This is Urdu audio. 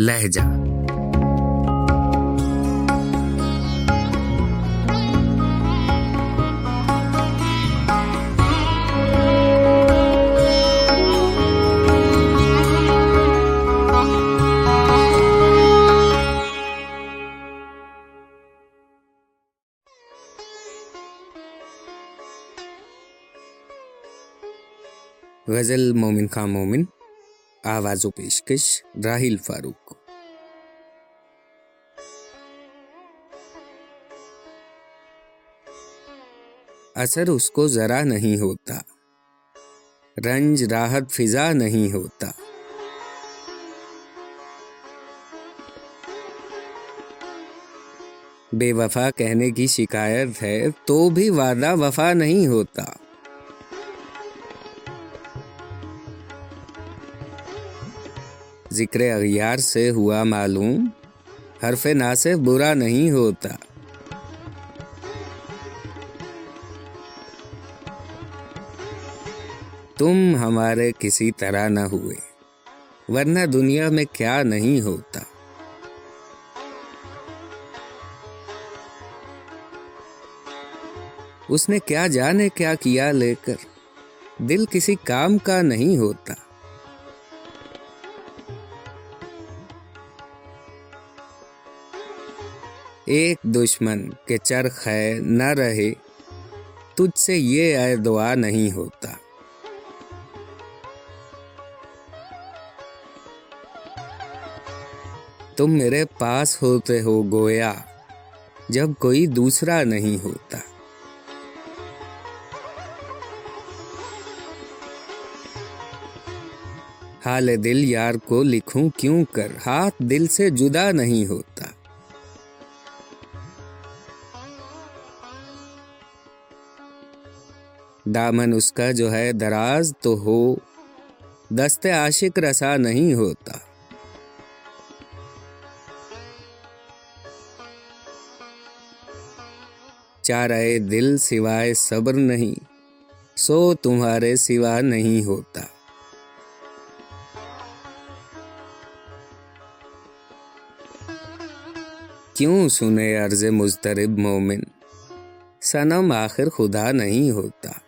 لہجہ۔ غزل مومن خان مومن۔ آواز و پیشکش راہیل فاروق۔ اثر اس کو ذرا نہیں ہوتا۔ رنج راحت فضا نہیں ہوتا۔ بے وفا کہنے کی شکایت ہے تو بھی وعدہ وفا نہیں ہوتا۔ ذکر اغیار سے ہوا معلوم؟ حرف ناصف برا نہیں ہوتا۔ تم ہمارے کسی طرح نہ ہوئے، ورنہ دنیا میں کیا نہیں ہوتا۔ اس نے کیا جانے کیا کیا لے کر؟ دل کسی کام کا نہیں ہوتا۔ ایک دشمن کے چرخ ہے، نہ رہے، تجھ سے یہ اے دعا نہیں ہوتا۔ تم میرے پاس ہوتے ہو گویا، جب کوئی دوسرا نہیں ہوتا۔ حال دل یار کو لکھوں کیوں کر؟ ہاتھ دل سے جدا نہیں ہوتا۔ دامن اس کا جو ہے دراز تو ہو۔ دست عاشق رسا نہیں ہوتا۔ چارے دل سوائے صبر نہیں۔ سو تمہارے سوا نہیں ہوتا۔ کیوں سنے عرض مسترب مومن؟ سنم آخر خدا نہیں ہوتا۔